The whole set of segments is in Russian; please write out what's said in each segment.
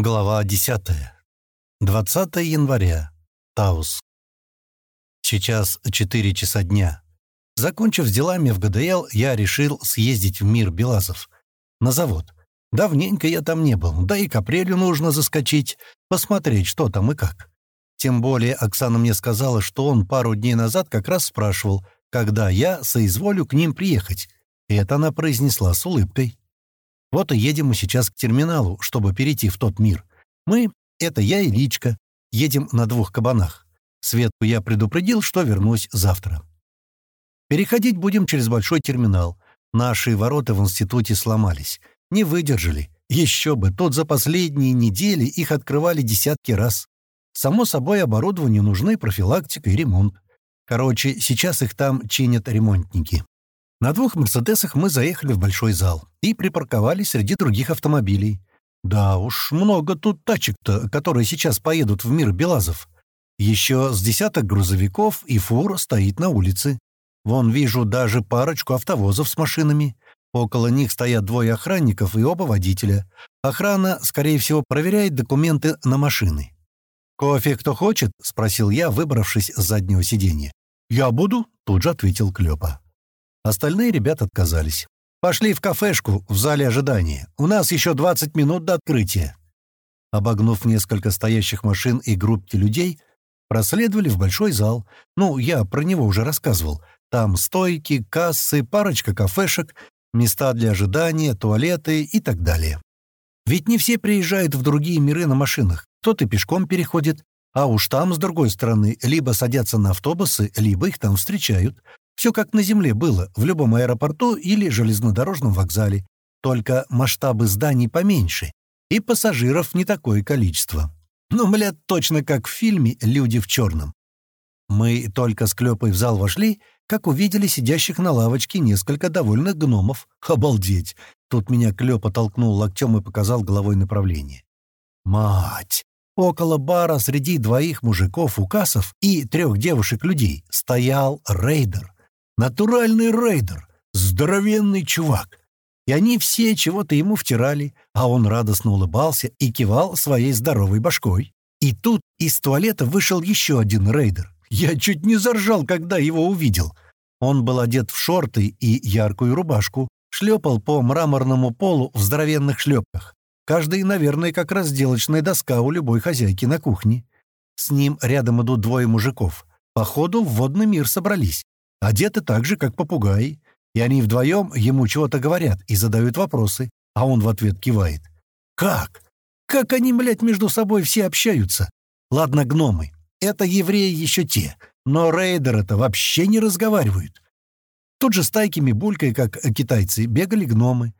Глава 10. 20 января. Таус. Сейчас 4 часа дня. Закончив с делами в ГДЛ, я решил съездить в мир Белазов. На завод. Давненько я там не был, да и к апрелю нужно заскочить, посмотреть, что там и как. Тем более Оксана мне сказала, что он пару дней назад как раз спрашивал, когда я соизволю к ним приехать. И это она произнесла с улыбкой. Вот и едем мы сейчас к терминалу, чтобы перейти в тот мир. Мы — это я и Личка. Едем на двух кабанах. Светку я предупредил, что вернусь завтра. Переходить будем через большой терминал. Наши ворота в институте сломались. Не выдержали. Еще бы, тут за последние недели их открывали десятки раз. Само собой, оборудованию нужны профилактика и ремонт. Короче, сейчас их там чинят ремонтники. На двух «Мерседесах» мы заехали в большой зал и припарковались среди других автомобилей. Да уж, много тут тачек-то, которые сейчас поедут в мир Белазов. Еще с десяток грузовиков и фур стоит на улице. Вон вижу даже парочку автовозов с машинами. Около них стоят двое охранников и оба водителя. Охрана, скорее всего, проверяет документы на машины. «Кофе кто хочет?» — спросил я, выбравшись с заднего сиденья. «Я буду», — тут же ответил Клёпа. Остальные ребята отказались. «Пошли в кафешку в зале ожидания. У нас еще 20 минут до открытия». Обогнув несколько стоящих машин и группки людей, проследовали в большой зал. Ну, я про него уже рассказывал. Там стойки, кассы, парочка кафешек, места для ожидания, туалеты и так далее. Ведь не все приезжают в другие миры на машинах. Кто-то пешком переходит, а уж там, с другой стороны, либо садятся на автобусы, либо их там встречают. Все как на Земле было, в любом аэропорту или железнодорожном вокзале, только масштабы зданий поменьше, и пассажиров не такое количество. Ну, блядь, точно как в фильме «Люди в черном». Мы только с Клёпой в зал вошли, как увидели сидящих на лавочке несколько довольных гномов. Обалдеть! Тут меня Клёпа толкнул локтем и показал головой направление. Мать! Около бара среди двоих мужиков-укасов и трех девушек-людей стоял рейдер. Натуральный рейдер, здоровенный чувак. И они все чего-то ему втирали, а он радостно улыбался и кивал своей здоровой башкой. И тут из туалета вышел еще один рейдер. Я чуть не заржал, когда его увидел. Он был одет в шорты и яркую рубашку, шлепал по мраморному полу в здоровенных шлепках. Каждый, наверное, как разделочная доска у любой хозяйки на кухне. С ним рядом идут двое мужиков. Походу, в водный мир собрались одеты так же, как попугаи, и они вдвоем ему чего-то говорят и задают вопросы, а он в ответ кивает. Как? Как они, блядь, между собой все общаются? Ладно, гномы. Это евреи еще те, но рейдеры-то вообще не разговаривают. Тут же стайками булькой, как китайцы, бегали гномы.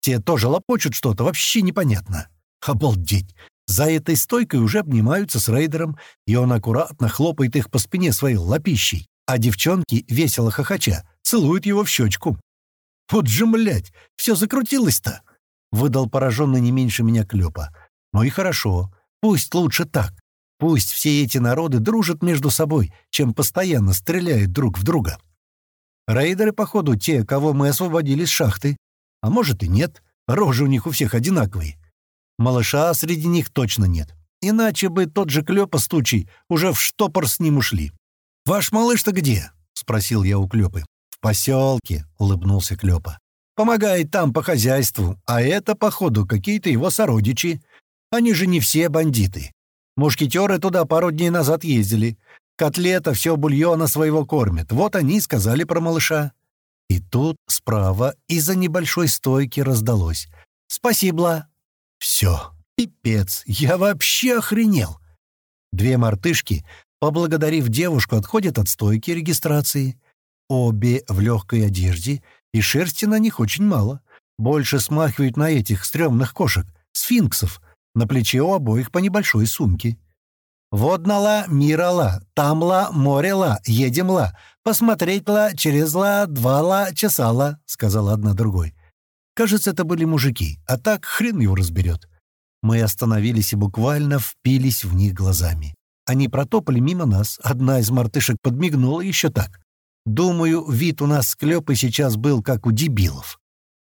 Те тоже лопочут что-то, вообще непонятно. Обалдеть! За этой стойкой уже обнимаются с рейдером, и он аккуратно хлопает их по спине своей лапищей а девчонки, весело хохоча, целуют его в щечку. «Вот же, млять, все закрутилось-то!» — выдал пораженный не меньше меня Клёпа. «Ну и хорошо, пусть лучше так. Пусть все эти народы дружат между собой, чем постоянно стреляют друг в друга. Рейдеры, походу, те, кого мы освободили с шахты. А может и нет, рожи у них у всех одинаковые. Малыша среди них точно нет. Иначе бы тот же Клёпа с тучей уже в штопор с ним ушли. «Ваш малыш-то где?» — спросил я у Клёпы. «В поселке», — улыбнулся Клёпа. «Помогает там по хозяйству, а это, походу, какие-то его сородичи. Они же не все бандиты. Мушкетеры туда пару дней назад ездили. Котлета все бульона своего кормит. Вот они и сказали про малыша». И тут справа из-за небольшой стойки раздалось. «Спасибо». «Все, пипец, я вообще охренел». Две мартышки Поблагодарив девушку, отходят от стойки регистрации. Обе в легкой одежде, и шерсти на них очень мало. Больше смахивают на этих стрёмных кошек, сфинксов. На плече у обоих по небольшой сумке. «Воднала, мирала, тамла, морела, едемла, посмотреть-ла, через-ла, два-ла, чесала», — сказала одна другой. Кажется, это были мужики, а так хрен его разберет. Мы остановились и буквально впились в них глазами. Они протопали мимо нас, одна из мартышек подмигнула еще так. Думаю, вид у нас с Клёпой сейчас был как у дебилов.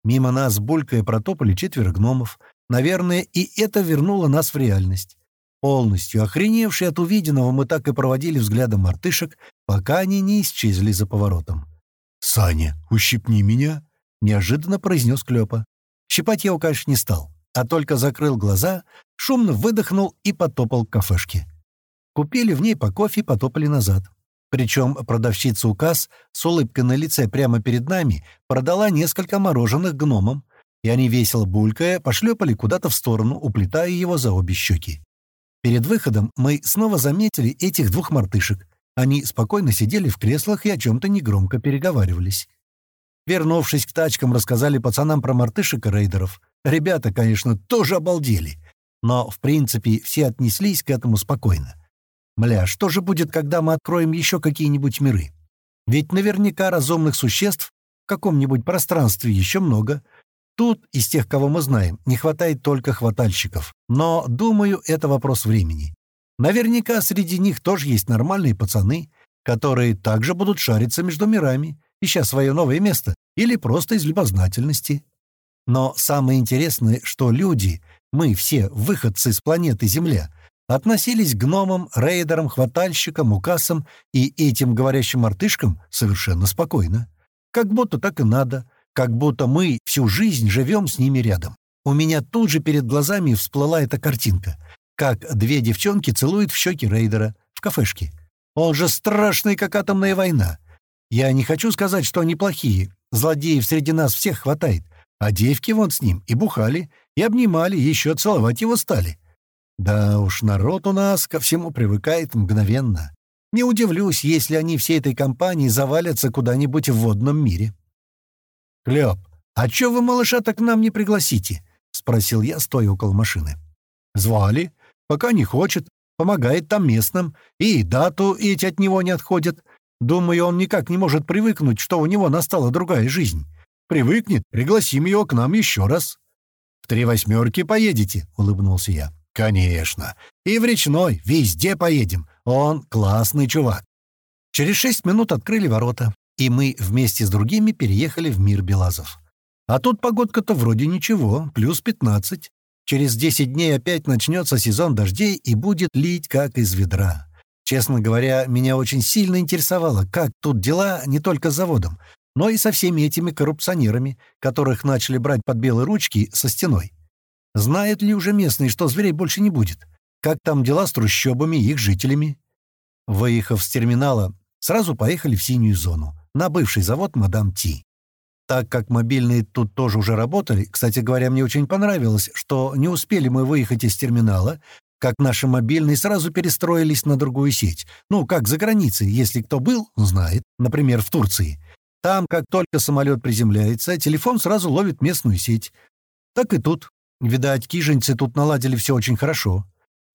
Мимо нас, булькая, протопали четверо гномов. Наверное, и это вернуло нас в реальность. Полностью охреневшие от увиденного, мы так и проводили взглядом мартышек, пока они не исчезли за поворотом. «Саня, ущипни меня!» — неожиданно произнес Клёпа. Щипать я его, конечно, не стал, а только закрыл глаза, шумно выдохнул и потопал к кафешке. Купили в ней по кофе и потопали назад. Причем продавщица указ с улыбкой на лице прямо перед нами продала несколько мороженых гномам, и они, весело булькая, пошлепали куда-то в сторону, уплетая его за обе щеки. Перед выходом мы снова заметили этих двух мартышек. Они спокойно сидели в креслах и о чем-то негромко переговаривались. Вернувшись к тачкам, рассказали пацанам про мартышек и рейдеров. Ребята, конечно, тоже обалдели. Но, в принципе, все отнеслись к этому спокойно. Мля, что же будет, когда мы откроем еще какие-нибудь миры? Ведь наверняка разумных существ в каком-нибудь пространстве еще много. Тут, из тех, кого мы знаем, не хватает только хватальщиков. Но, думаю, это вопрос времени. Наверняка среди них тоже есть нормальные пацаны, которые также будут шариться между мирами, ища свое новое место, или просто из любознательности. Но самое интересное, что люди, мы все выходцы с планеты Земля, относились к гномам, рейдерам, хватальщикам, укасам и этим говорящим мартышкам совершенно спокойно. Как будто так и надо, как будто мы всю жизнь живем с ними рядом. У меня тут же перед глазами всплыла эта картинка, как две девчонки целуют в щеки рейдера в кафешке. Он же страшный, как атомная война. Я не хочу сказать, что они плохие. Злодеев среди нас всех хватает. А девки вон с ним и бухали, и обнимали, и еще целовать его стали. Да уж, народ у нас ко всему привыкает мгновенно. Не удивлюсь, если они всей этой компанией завалятся куда-нибудь в водном мире. «Клёп, а чё вы малыша-то к нам не пригласите?» — спросил я, стоя около машины. «Звали. Пока не хочет. Помогает там местным. И дату эти от него не отходят. Думаю, он никак не может привыкнуть, что у него настала другая жизнь. Привыкнет, пригласим его к нам еще раз». «В три восьмерки поедете?» — улыбнулся я. «Конечно. И в речной, везде поедем. Он классный чувак». Через шесть минут открыли ворота и мы вместе с другими переехали в мир Белазов. А тут погодка-то вроде ничего, плюс 15. Через 10 дней опять начнется сезон дождей и будет лить как из ведра. Честно говоря, меня очень сильно интересовало, как тут дела не только с заводом, но и со всеми этими коррупционерами, которых начали брать под белые ручки со стеной. Знают ли уже местные, что зверей больше не будет? Как там дела с трущобами и их жителями? Выехав с терминала, сразу поехали в синюю зону на бывший завод «Мадам Ти». Так как мобильные тут тоже уже работали, кстати говоря, мне очень понравилось, что не успели мы выехать из терминала, как наши мобильные сразу перестроились на другую сеть. Ну, как за границей, если кто был, знает, например, в Турции. Там, как только самолет приземляется, телефон сразу ловит местную сеть. Так и тут. Видать, киженцы тут наладили все очень хорошо.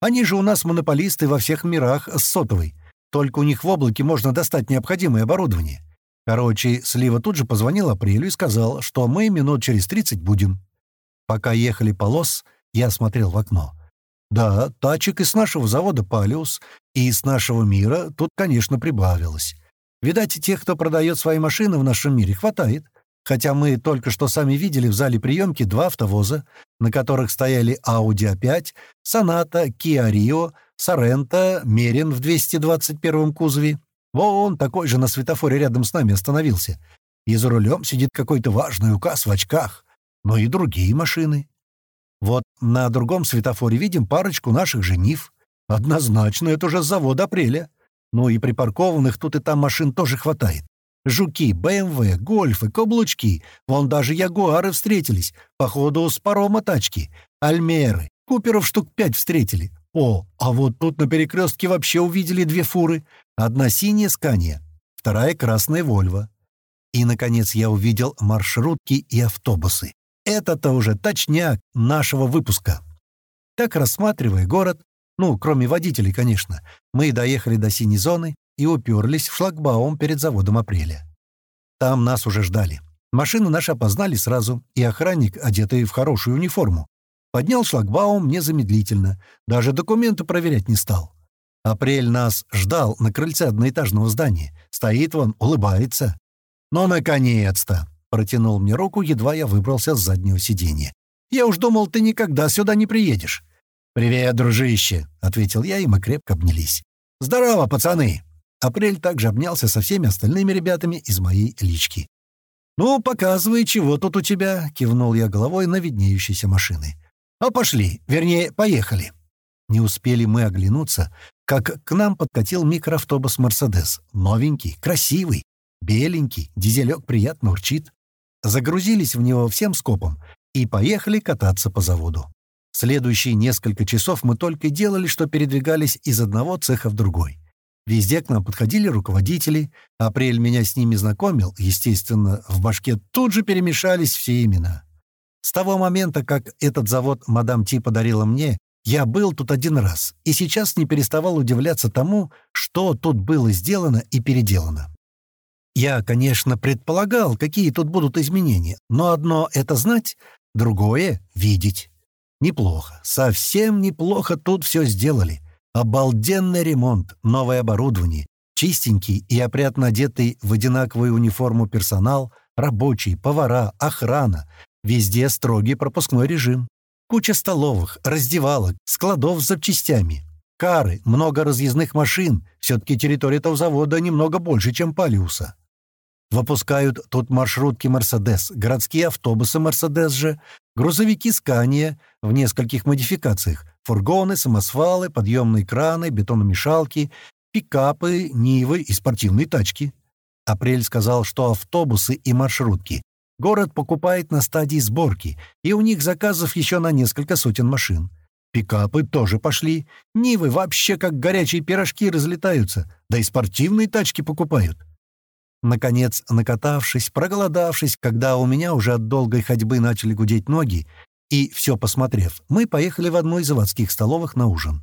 Они же у нас монополисты во всех мирах с сотовой. Только у них в облаке можно достать необходимое оборудование. Короче, Слива тут же позвонил Апрелю и сказал, что мы минут через тридцать будем. Пока ехали по лос, я смотрел в окно. Да, тачек из нашего завода «Палиус» и из нашего мира тут, конечно, прибавилось. Видать, тех, кто продает свои машины в нашем мире, хватает. Хотя мы только что сами видели в зале приемки два автовоза, на которых стояли Audi A5, Sonata, Kia Rio, Sorento, Мерин в 221 кузове Вон такой же на светофоре рядом с нами остановился. И за рулем сидит какой-то важный указ в очках. Но и другие машины. Вот на другом светофоре видим парочку наших женив. Однозначно, это уже с завода апреля. Ну и припаркованных тут и там машин тоже хватает. Жуки, БМВ, Гольфы, каблучки. Вон даже Ягуары встретились. Походу, с парома тачки. Альмеры. Куперов штук пять встретили. О, а вот тут на перекрестке вообще увидели две фуры. Одна синяя Скания, вторая красная Вольва. И, наконец, я увидел маршрутки и автобусы. Это-то уже точняк нашего выпуска. Так, рассматривая город, ну, кроме водителей, конечно, мы доехали до синей зоны и уперлись в шлагбаум перед заводом «Апреля». Там нас уже ждали. Машину наши опознали сразу, и охранник, одетый в хорошую униформу, Поднял шлагбаум незамедлительно, даже документы проверять не стал. Апрель нас ждал на крыльце одноэтажного здания. Стоит вон, улыбается. «Ну, наконец-то!» — протянул мне руку, едва я выбрался с заднего сиденья. Я уж думал, ты никогда сюда не приедешь». «Привет, дружище», — ответил я, и мы крепко обнялись. «Здорово, пацаны!» Апрель также обнялся со всеми остальными ребятами из моей лички. «Ну, показывай, чего тут у тебя», — кивнул я головой на виднеющиеся машины. «А пошли, вернее, поехали». Не успели мы оглянуться, как к нам подкатил микроавтобус «Мерседес». Новенький, красивый, беленький, дизелек приятно урчит. Загрузились в него всем скопом и поехали кататься по заводу. Следующие несколько часов мы только делали, что передвигались из одного цеха в другой. Везде к нам подходили руководители. Апрель меня с ними знакомил. Естественно, в башке тут же перемешались все имена. С того момента, как этот завод мадам Ти подарила мне, я был тут один раз, и сейчас не переставал удивляться тому, что тут было сделано и переделано. Я, конечно, предполагал, какие тут будут изменения, но одно — это знать, другое — видеть. Неплохо, совсем неплохо тут все сделали. Обалденный ремонт, новое оборудование, чистенький и опрятно одетый в одинаковую униформу персонал, рабочие, повара, охрана. Везде строгий пропускной режим. Куча столовых, раздевалок, складов с запчастями. Кары, много разъездных машин. Все-таки территория этого завода немного больше, чем Палиуса. Выпускают тут маршрутки «Мерседес», городские автобусы «Мерседес» же, грузовики «Скания» в нескольких модификациях, фургоны, самосвалы, подъемные краны, бетономешалки, пикапы, нивы и спортивные тачки. Апрель сказал, что автобусы и маршрутки город покупает на стадии сборки, и у них заказов еще на несколько сотен машин. Пикапы тоже пошли, Нивы вообще как горячие пирожки разлетаются, да и спортивные тачки покупают. Наконец, накатавшись, проголодавшись, когда у меня уже от долгой ходьбы начали гудеть ноги, и все посмотрев, мы поехали в одну из заводских столовых на ужин.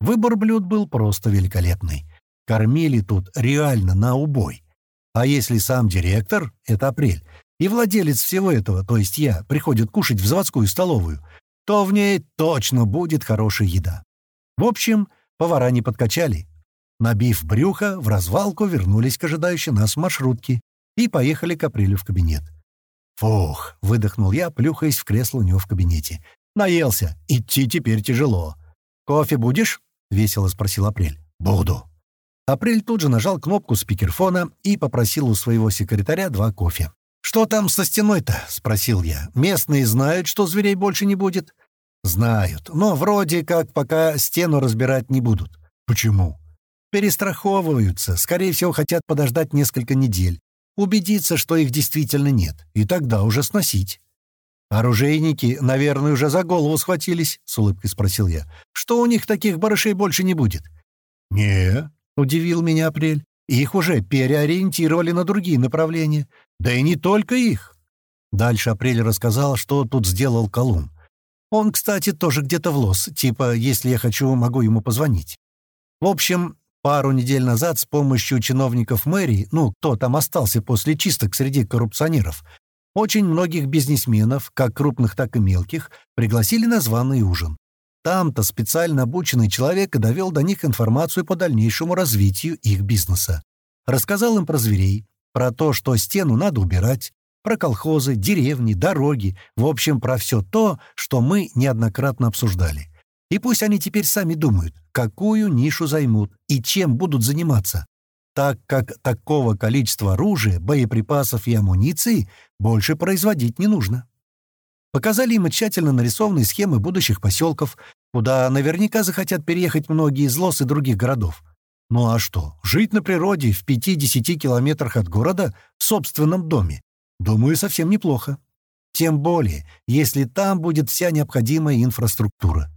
Выбор блюд был просто великолепный. Кормили тут реально на убой. А если сам директор, это апрель, и владелец всего этого, то есть я, приходит кушать в заводскую столовую, то в ней точно будет хорошая еда. В общем, повара не подкачали, Набив брюхо, в развалку вернулись к ожидающей нас маршрутке и поехали к Апрелю в кабинет. «Фух!» — выдохнул я, плюхаясь в кресло у него в кабинете. «Наелся. Идти теперь тяжело. Кофе будешь?» — весело спросил Апрель. «Буду». Апрель тут же нажал кнопку спикерфона и попросил у своего секретаря два кофе. «Что там со стеной-то?» — спросил я. «Местные знают, что зверей больше не будет?» «Знают, но вроде как пока стену разбирать не будут». «Почему?» Перестраховываются, скорее всего, хотят подождать несколько недель, убедиться, что их действительно нет, и тогда уже сносить. «Оружейники, наверное, уже за голову схватились?» — с улыбкой спросил я. «Что у них таких барышей больше не будет?» «Не», — удивил меня Апрель. «Их уже переориентировали на другие направления. Да и не только их». Дальше Апрель рассказал, что тут сделал Колумн. Он, кстати, тоже где-то в лос, типа, если я хочу, могу ему позвонить. В общем, Пару недель назад с помощью чиновников мэрии, ну, кто там остался после чисток среди коррупционеров, очень многих бизнесменов, как крупных, так и мелких, пригласили на званый ужин. Там-то специально обученный человек довел до них информацию по дальнейшему развитию их бизнеса. Рассказал им про зверей, про то, что стену надо убирать, про колхозы, деревни, дороги, в общем, про все то, что мы неоднократно обсуждали. И пусть они теперь сами думают, какую нишу займут и чем будут заниматься, так как такого количества оружия, боеприпасов и амуниции больше производить не нужно. Показали им тщательно нарисованные схемы будущих поселков, куда наверняка захотят переехать многие из Лос и других городов. Ну а что, жить на природе в 5-10 километрах от города в собственном доме? Думаю, совсем неплохо. Тем более, если там будет вся необходимая инфраструктура.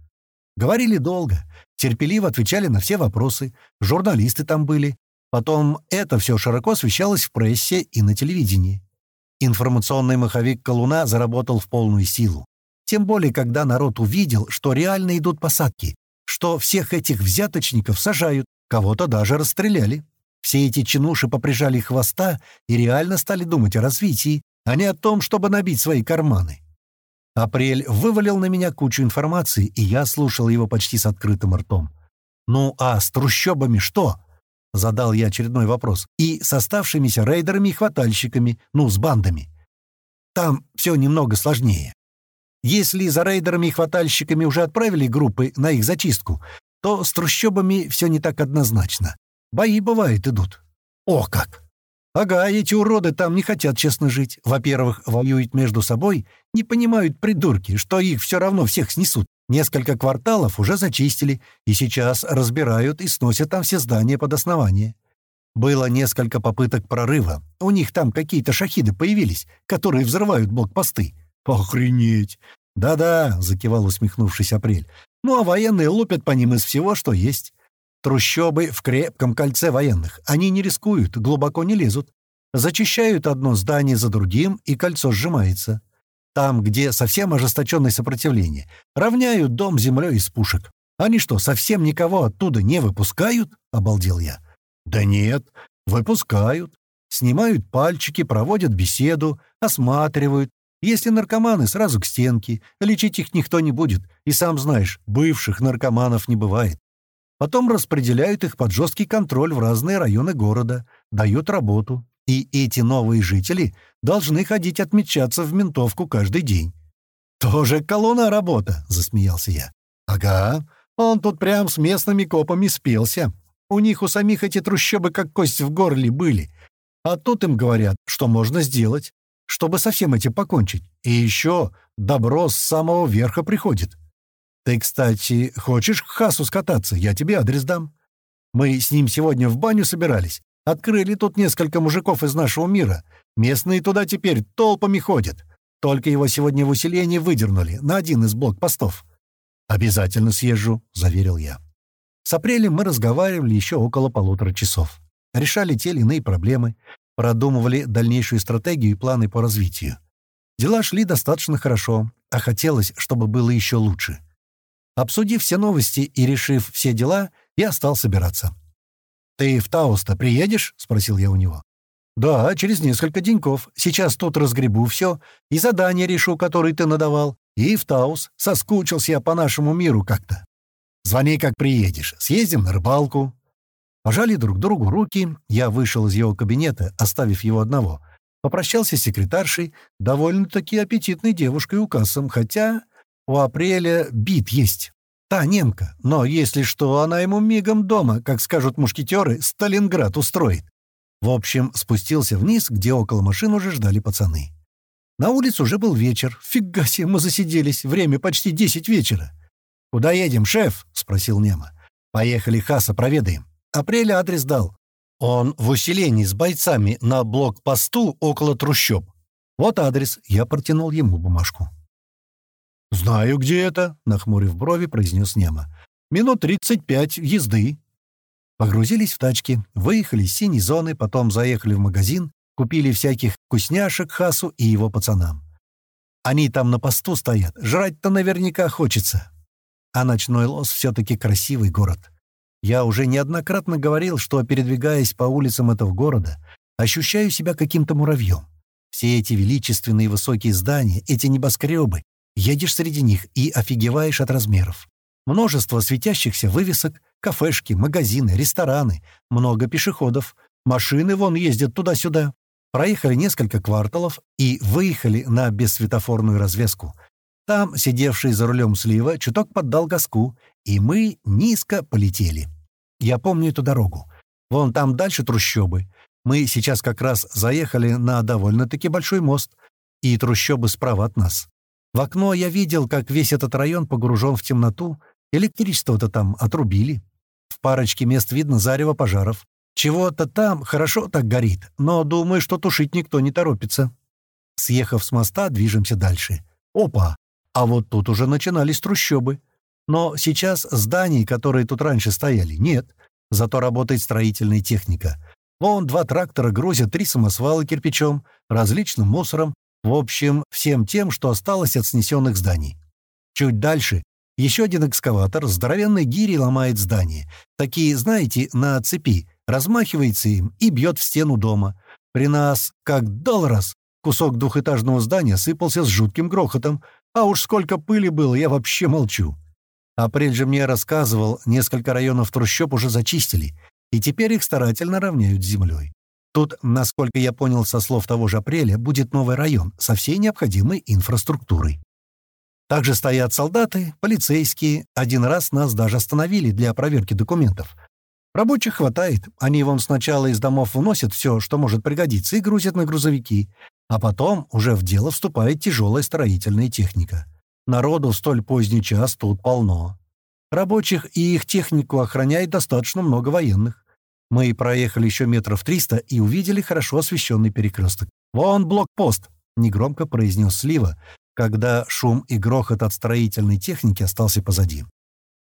Говорили долго, терпеливо отвечали на все вопросы, журналисты там были. Потом это все широко освещалось в прессе и на телевидении. Информационный маховик «Колуна» заработал в полную силу. Тем более, когда народ увидел, что реально идут посадки, что всех этих взяточников сажают, кого-то даже расстреляли. Все эти чинуши поприжали хвоста и реально стали думать о развитии, а не о том, чтобы набить свои карманы. Апрель вывалил на меня кучу информации, и я слушал его почти с открытым ртом. «Ну а с трущобами что?» — задал я очередной вопрос. «И с оставшимися рейдерами и хватальщиками, ну, с бандами. Там все немного сложнее». Если за рейдерами и хватальщиками уже отправили группы на их зачистку, то с трущобами все не так однозначно. Бои, бывает, идут. О как! Ага, эти уроды там не хотят честно жить. Во-первых, воюют между собой, не понимают придурки, что их все равно всех снесут. Несколько кварталов уже зачистили, и сейчас разбирают и сносят там все здания под основание. Было несколько попыток прорыва. У них там какие-то шахиды появились, которые взрывают блокпосты. Охренеть! Да-да, закивал усмехнувшись Апрель. Ну а военные лупят по ним из всего, что есть. Трущобы в крепком кольце военных. Они не рискуют, глубоко не лезут. Зачищают одно здание за другим, и кольцо сжимается. Там, где совсем ожесточенное сопротивление, равняют дом землей из пушек. Они что, совсем никого оттуда не выпускают? — обалдел я. Да нет, выпускают. Снимают пальчики, проводят беседу, осматривают. Если наркоманы, сразу к стенке. Лечить их никто не будет. И сам знаешь, бывших наркоманов не бывает. Потом распределяют их под жесткий контроль в разные районы города, дают работу. И эти новые жители должны ходить отмечаться в ментовку каждый день. «Тоже колонна работа», — засмеялся я. «Ага, он тут прям с местными копами спелся. У них у самих эти трущобы как кость в горле были. А тут им говорят, что можно сделать, чтобы со всем этим покончить. И еще добро с самого верха приходит. Ты, кстати, хочешь к Хасу скататься? Я тебе адрес дам. Мы с ним сегодня в баню собирались. Открыли тут несколько мужиков из нашего мира. Местные туда теперь толпами ходят. Только его сегодня в усилении выдернули на один из блокпостов. «Обязательно съезжу», — заверил я. С апрелем мы разговаривали еще около полутора часов. Решали те или иные проблемы, продумывали дальнейшую стратегию и планы по развитию. Дела шли достаточно хорошо, а хотелось, чтобы было еще лучше. Обсудив все новости и решив все дела, я стал собираться. «Ты в Таус-то приедешь?» — спросил я у него. «Да, через несколько деньков. Сейчас тут разгребу все, и задание решу, которое ты надавал, и в Таус. Соскучился я по нашему миру как-то. Звони, как приедешь. Съездим на рыбалку». Пожали друг другу руки, я вышел из его кабинета, оставив его одного. Попрощался с секретаршей, довольно-таки аппетитной девушкой указом, хотя у Апреля бит есть. Та немка, но если что, она ему мигом дома, как скажут мушкетеры, Сталинград устроит. В общем, спустился вниз, где около машин уже ждали пацаны. На улице уже был вечер. Фига себе, мы засиделись. Время почти десять вечера. «Куда едем, шеф?» — спросил Нема. «Поехали Хаса проведаем». Апреля адрес дал. Он в усилении с бойцами на блокпосту около трущоб. Вот адрес. Я протянул ему бумажку. «Знаю, где это», — нахмурив брови, произнес Нема. «Минут тридцать пять езды». Погрузились в тачки, выехали из синей зоны, потом заехали в магазин, купили всяких вкусняшек Хасу и его пацанам. Они там на посту стоят, жрать-то наверняка хочется. А ночной лос все-таки красивый город. Я уже неоднократно говорил, что, передвигаясь по улицам этого города, ощущаю себя каким-то муравьем. Все эти величественные высокие здания, эти небоскребы, Едешь среди них и офигеваешь от размеров. Множество светящихся вывесок, кафешки, магазины, рестораны, много пешеходов. Машины вон ездят туда-сюда. Проехали несколько кварталов и выехали на бессветофорную развязку. Там, сидевший за рулем слива, чуток поддал газку, и мы низко полетели. Я помню эту дорогу. Вон там дальше трущобы. Мы сейчас как раз заехали на довольно-таки большой мост, и трущобы справа от нас. В окно я видел, как весь этот район погружен в темноту. Электричество-то там отрубили. В парочке мест видно зарево пожаров. Чего-то там хорошо так горит, но думаю, что тушить никто не торопится. Съехав с моста, движемся дальше. Опа! А вот тут уже начинались трущобы. Но сейчас зданий, которые тут раньше стояли, нет. Зато работает строительная техника. Вон два трактора грузят три самосвала кирпичом, различным мусором, в общем, всем тем, что осталось от снесенных зданий. Чуть дальше еще один экскаватор здоровенной гири ломает здание. Такие, знаете, на цепи. Размахивается им и бьет в стену дома. При нас, как долларас, кусок двухэтажного здания сыпался с жутким грохотом. А уж сколько пыли было, я вообще молчу. Апрель же мне рассказывал, несколько районов трущоб уже зачистили, и теперь их старательно равняют с землей. Тут, насколько я понял со слов того же Апреля, будет новый район со всей необходимой инфраструктурой. Также стоят солдаты, полицейские. Один раз нас даже остановили для проверки документов. Рабочих хватает. Они вон сначала из домов выносят все, что может пригодиться, и грузят на грузовики. А потом уже в дело вступает тяжелая строительная техника. Народу в столь поздний час тут полно. Рабочих и их технику охраняет достаточно много военных. Мы проехали еще метров триста и увидели хорошо освещенный перекресток. «Вон блокпост!» — негромко произнес Слива, когда шум и грохот от строительной техники остался позади.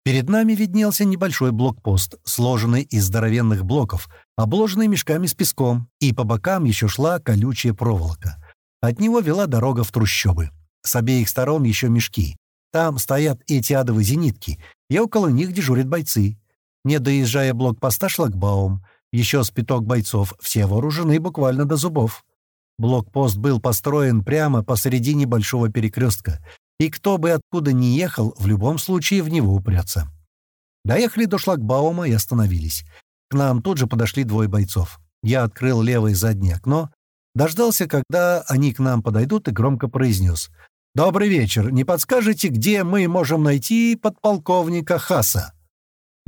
Перед нами виднелся небольшой блокпост, сложенный из здоровенных блоков, обложенный мешками с песком, и по бокам еще шла колючая проволока. От него вела дорога в трущобы. С обеих сторон еще мешки. Там стоят эти адовые зенитки, и около них дежурят бойцы. Не доезжая блокпоста шлагбаум, еще с пяток бойцов, все вооружены буквально до зубов. Блокпост был построен прямо посередине большого перекрестка, и кто бы откуда ни ехал, в любом случае в него упрется. Доехали до шлагбаума и остановились. К нам тут же подошли двое бойцов. Я открыл левое заднее окно, дождался, когда они к нам подойдут, и громко произнес. «Добрый вечер. Не подскажете, где мы можем найти подполковника Хаса?»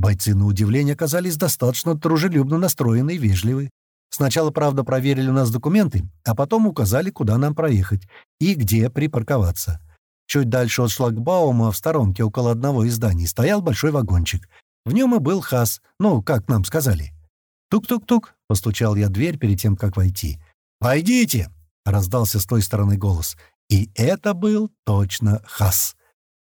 Бойцы, на удивление, оказались достаточно дружелюбно настроены и вежливы. Сначала, правда, проверили у нас документы, а потом указали, куда нам проехать и где припарковаться. Чуть дальше от шлагбаума, в сторонке около одного из зданий, стоял большой вагончик. В нем и был хас, ну, как нам сказали. «Тук-тук-тук», — постучал я дверь перед тем, как войти. «Войдите!» — раздался с той стороны голос. И это был точно хас.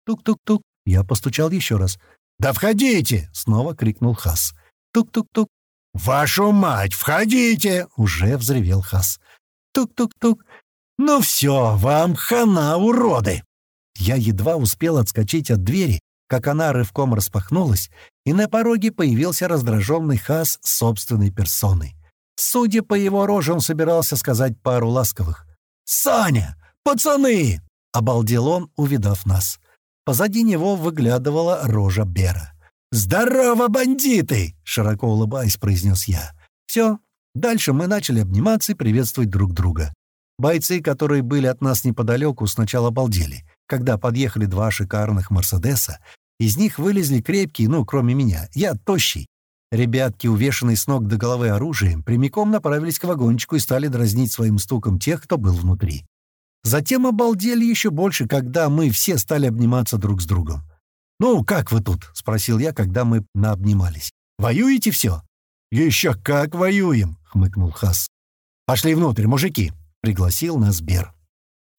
«Тук-тук-тук», — я постучал еще раз. «Да входите!» — снова крикнул хас. «Тук-тук-тук». «Вашу мать, входите!» — уже взревел Хас. «Тук-тук-тук! Ну все, вам хана, уроды!» Я едва успел отскочить от двери, как она рывком распахнулась, и на пороге появился раздраженный Хас собственной персоной. Судя по его роже, он собирался сказать пару ласковых. «Саня! Пацаны!» — обалдел он, увидав нас. Позади него выглядывала рожа Бера. «Здорово, бандиты!» — широко улыбаясь, произнес я. «Все. Дальше мы начали обниматься и приветствовать друг друга. Бойцы, которые были от нас неподалеку, сначала обалдели. Когда подъехали два шикарных «Мерседеса», из них вылезли крепкие, ну, кроме меня. Я тощий. Ребятки, увешанные с ног до головы оружием, прямиком направились к вагончику и стали дразнить своим стуком тех, кто был внутри. Затем обалдели еще больше, когда мы все стали обниматься друг с другом. «Ну, как вы тут?» — спросил я, когда мы наобнимались. «Воюете все?» «Еще как воюем!» — хмыкнул Хас. «Пошли внутрь, мужики!» — пригласил нас Бер.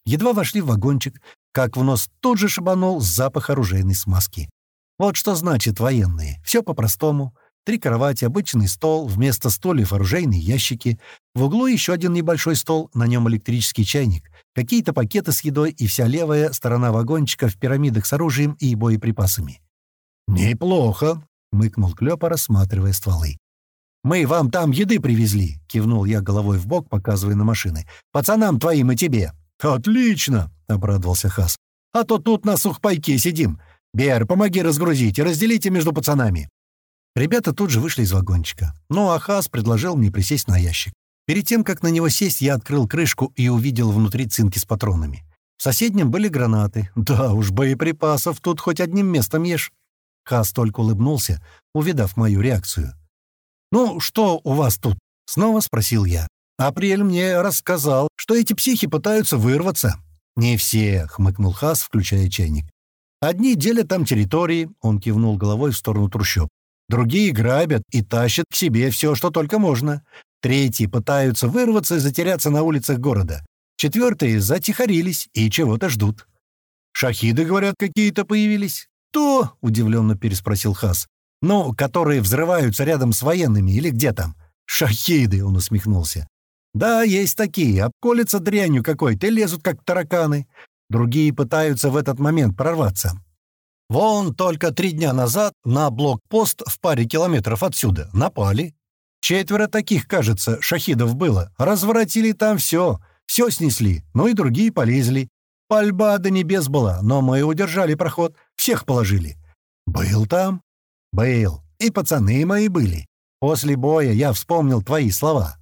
Едва вошли в вагончик, как в нос тут же шибанул запах оружейной смазки. Вот что значит военные. Все по-простому. Три кровати, обычный стол, вместо стульев оружейные ящики. В углу еще один небольшой стол, на нем электрический чайник какие-то пакеты с едой и вся левая сторона вагончика в пирамидах с оружием и боеприпасами. «Неплохо», — мыкнул Клёпа, рассматривая стволы. «Мы вам там еды привезли», — кивнул я головой в бок, показывая на машины. «Пацанам твоим и тебе». «Отлично», — обрадовался Хас. «А то тут на сухпайке сидим. Бер, помоги разгрузить и разделите между пацанами». Ребята тут же вышли из вагончика. Ну, а Хас предложил мне присесть на ящик. Перед тем, как на него сесть, я открыл крышку и увидел внутри цинки с патронами. В соседнем были гранаты. Да уж, боеприпасов тут хоть одним местом ешь. Хас только улыбнулся, увидав мою реакцию. «Ну, что у вас тут?» — снова спросил я. «Апрель мне рассказал, что эти психи пытаются вырваться». «Не все», — хмыкнул Хас, включая чайник. «Одни делят там территории», — он кивнул головой в сторону трущоб. «Другие грабят и тащат к себе все, что только можно. Третьи пытаются вырваться и затеряться на улицах города. Четвертые затихарились и чего-то ждут. «Шахиды, говорят, какие-то появились?» «То?» — удивленно переспросил Хас. «Ну, которые взрываются рядом с военными или где там?» «Шахиды!» — он усмехнулся. «Да, есть такие. Обколятся дрянью какой-то лезут, как тараканы. Другие пытаются в этот момент прорваться. Вон только три дня назад на блокпост в паре километров отсюда напали. Четверо таких, кажется, шахидов было. Разворотили там все. Все снесли, ну и другие полезли. Пальба до небес была, но мы удержали проход. Всех положили. Был там? Был. И пацаны мои были. После боя я вспомнил твои слова.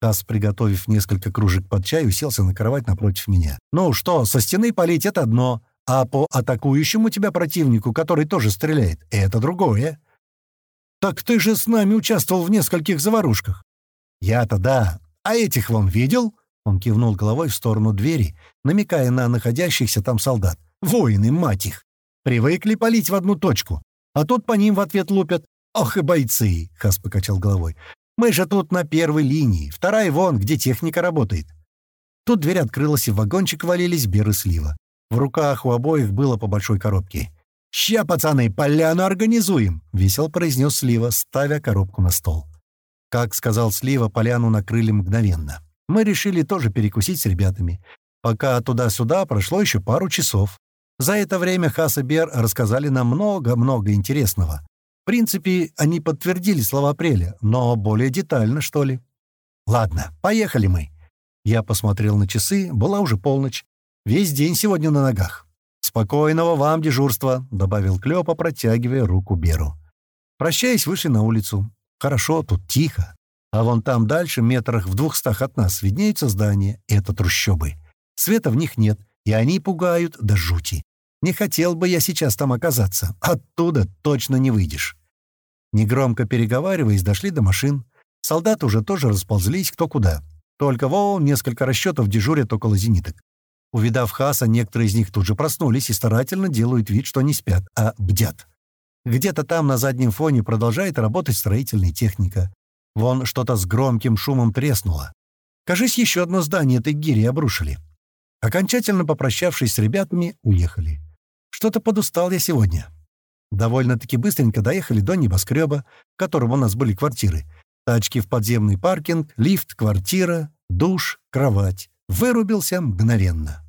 Тасс, приготовив несколько кружек под чай, уселся на кровать напротив меня. «Ну что, со стены палить — это одно, А по атакующему тебя противнику, который тоже стреляет, это другое. «Так ты же с нами участвовал в нескольких заварушках». «Я-то да. А этих вам видел?» Он кивнул головой в сторону двери, намекая на находящихся там солдат. «Воины, мать их! Привыкли палить в одну точку, а тут по ним в ответ лупят. Ох и бойцы!» — Хас покачал головой. «Мы же тут на первой линии, вторая вон, где техника работает». Тут дверь открылась, и в вагончик валились Бер Слива. В руках у обоих было по большой коробке. «Ща, пацаны, поляну организуем!» — весело произнес Слива, ставя коробку на стол. Как сказал Слива, поляну накрыли мгновенно. Мы решили тоже перекусить с ребятами. Пока туда-сюда прошло еще пару часов. За это время Хас и Бер рассказали нам много-много интересного. В принципе, они подтвердили слова Апреля, но более детально, что ли. «Ладно, поехали мы». Я посмотрел на часы, была уже полночь. Весь день сегодня на ногах. «Спокойного вам дежурства», — добавил Клёпа, протягивая руку Беру. Прощаясь, вышли на улицу. Хорошо, тут тихо. А вон там дальше, метрах в двухстах от нас, виднеются здания. Это трущобы. Света в них нет, и они пугают до жути. Не хотел бы я сейчас там оказаться. Оттуда точно не выйдешь. Негромко переговариваясь, дошли до машин. Солдаты уже тоже расползлись кто куда. Только вон несколько расчетов дежурят около зениток. Увидав Хаса, некоторые из них тут же проснулись и старательно делают вид, что не спят, а бдят. Где-то там на заднем фоне продолжает работать строительная техника. Вон что-то с громким шумом треснуло. Кажись, еще одно здание этой гири обрушили. Окончательно попрощавшись с ребятами, уехали. Что-то подустал я сегодня. Довольно-таки быстренько доехали до небоскреба, в котором у нас были квартиры. Тачки в подземный паркинг, лифт, квартира, душ, кровать. Вырубился мгновенно.